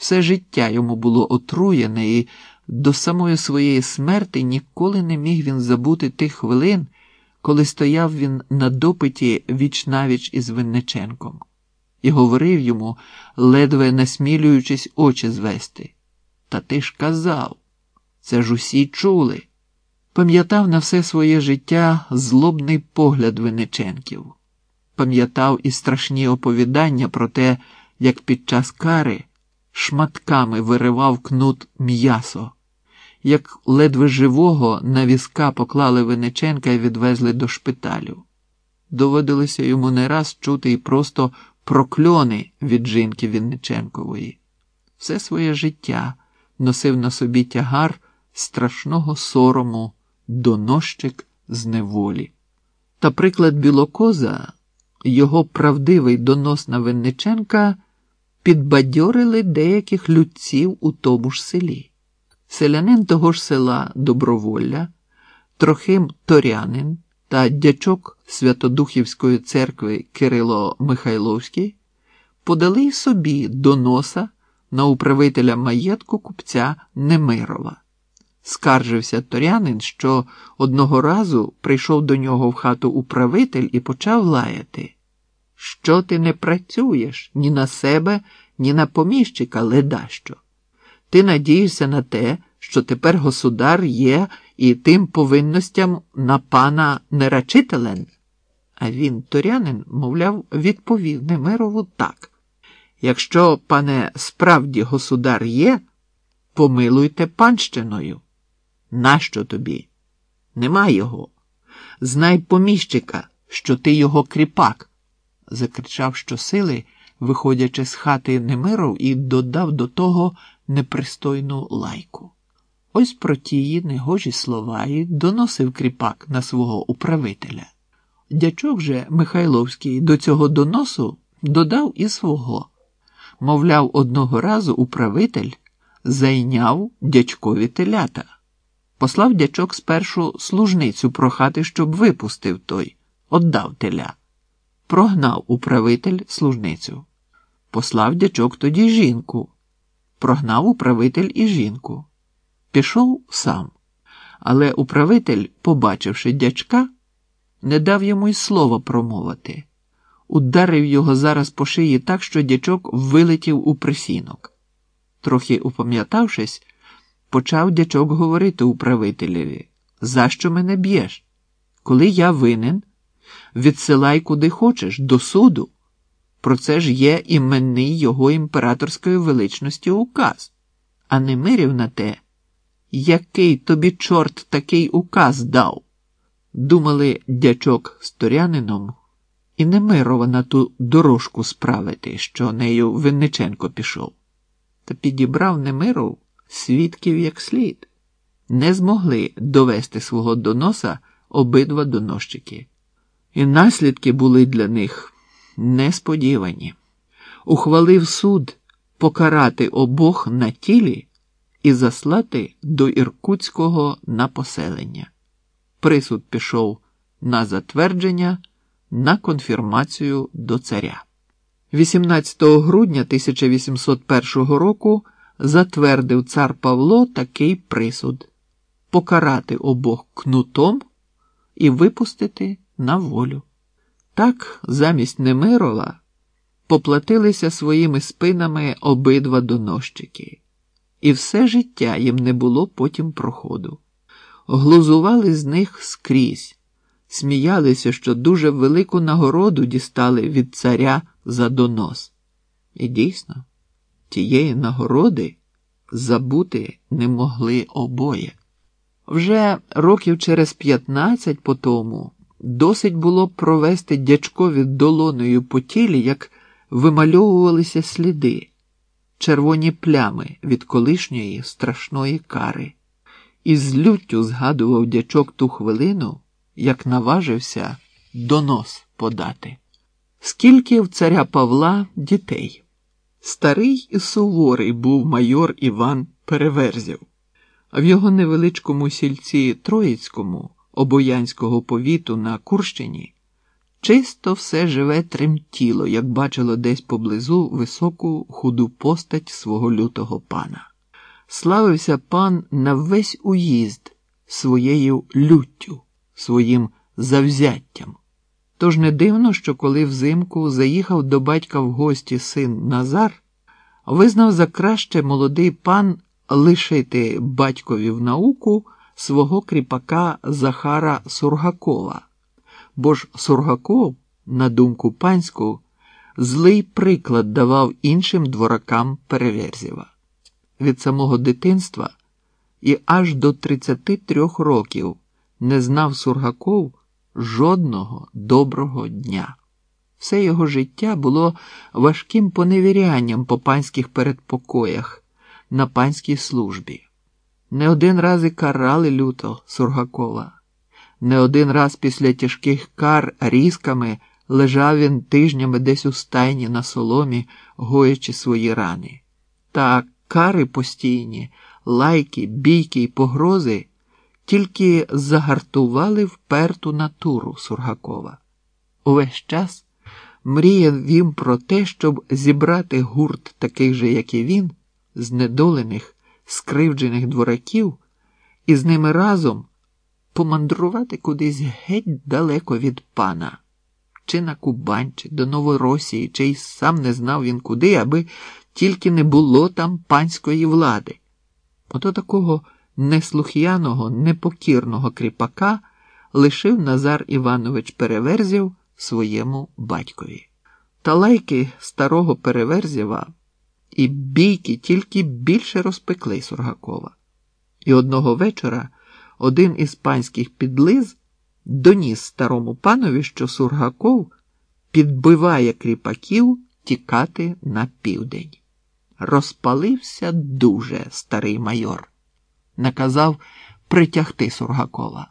Все життя йому було отруєне, і до самої своєї смерти ніколи не міг він забути тих хвилин, коли стояв він на допиті вічнавіч із Винниченком, і говорив йому, ледве насмілюючись очі звести. Та ти ж казав, це ж усі чули. Пам'ятав на все своє життя злобний погляд Винниченків, пам'ятав і страшні оповідання про те, як під час кари шматками виривав кнут м'ясо, як ледве живого на візка поклали Винниченка і відвезли до шпиталю. Доводилося йому не раз чути і просто прокльони від жінки Вінниченкової. Все своє життя носив на собі тягар страшного сорому донощик з неволі. Та приклад Білокоза, його правдивий донос на Винниченка підбадьорили деяких людців у тому ж селі. Селянин того ж села Доброволля, Трохим Торянин та дячок Святодухівської церкви Кирило Михайловський подали й собі доноса на управителя маєтку купця Немирова. Скаржився Торянин, що одного разу прийшов до нього в хату управитель і почав лаяти. Що ти не працюєш ні на себе, ні на поміщика, ледащо? Ти надієшся на те, що тепер государ є і тим повинностям на пана нерачителен? А він, Торянин, мовляв, відповів Немирову так. Якщо, пане, справді государ є, помилуйте панщиною. Нащо тобі? Нема його. Знай поміщика, що ти його кріпак, закричав щосили, виходячи з хати Немиров, і додав до того непристойну лайку. Ось про тії негожі слова і доносив кріпак на свого управителя. Дячок же Михайловський до цього доносу додав і свого. Мовляв, одного разу управитель зайняв дячкові телята. Послав дячок спершу служницю прохати, щоб випустив той, отдав теля. Прогнав управитель служницю. Послав дячок тоді жінку. Прогнав управитель і жінку. Пішов сам. Але управитель, побачивши дячка, не дав йому й слова промовити. Ударив його зараз по шиї так, що дячок вилетів у присінок. Трохи упам'ятавшись, почав дячок говорити управителеві, за що мене б'єш? Коли я винен, відсилай куди хочеш, до суду. Про це ж є іменний його імператорської величності указ, а не мирів на те, який тобі чорт такий указ дав. Думали дячок з Торянином і Немирова на ту дорожку справити, що нею Винниченко пішов. Та підібрав Немиров свідків як слід, не змогли довести свого доноса обидва доносчики. І наслідки були для них несподівані. Ухвалив суд покарати обох на тілі і заслати до Іркутського на поселення. Присуд пішов на затвердження, на конфірмацію до царя. 18 грудня 1801 року затвердив цар Павло такий присуд покарати обох кнутом і випустити на волю. Так, замість Немирова поплатилися своїми спинами обидва донощики, і все життя їм не було потім проходу. Глузували з них скрізь, сміялися, що дуже велику нагороду дістали від царя за донос. І дійсно, тієї нагороди забути не могли обоє. Вже років через п'ятнадцять по тому досить було провести дячкові долоною по тілі, як вимальовувалися сліди, червоні плями від колишньої страшної кари, і з люттю згадував дячок ту хвилину, як наважився донос подати. Скільки в царя Павла дітей? Старий і суворий був майор Іван Переверзів, в його невеличкому сільці Троїцькому обоянського повіту на Курщині чисто все живе тремтіло, як бачило десь поблизу високу худу постать свого лютого пана. Славився пан на весь уїзд своєю люттю, своїм завзяттям. Тож не дивно, що коли взимку заїхав до батька в гості син Назар, визнав за краще молодий пан лишити батькові в науку свого кріпака Захара Сургакова, бо ж Сургаков, на думку панську, злий приклад давав іншим дворакам Переверзєва. Від самого дитинства і аж до 33 років не знав Сургаков жодного доброго дня. Все його життя було важким поневірянням по панських передпокоях на панській службі. Не один раз і карали люто Сургакова. Не один раз після тяжких кар різками лежав він тижнями десь у стайні на соломі, гоячи свої рани. Та кари постійні, лайки, бійки й погрози тільки загартували вперту натуру Сургакова. Увесь час мріяв він про те, щоб зібрати гурт таких же, як і він, знедолених, скривджених двораків, і з ними разом помандрувати кудись геть далеко від пана, чи на Кубань, чи до Новоросії, чи й сам не знав він куди, аби тільки не було там панської влади. Ото такого неслух'яного, непокірного кріпака лишив Назар Іванович Переверзів своєму батькові. Та лайки старого Переверзєва і бійки тільки більше розпекли Сургакова. І одного вечора один із панських підлиз доніс старому панові, що Сургаков підбиває кріпаків тікати на південь. Розпалився дуже старий майор, наказав притягти Сургакова.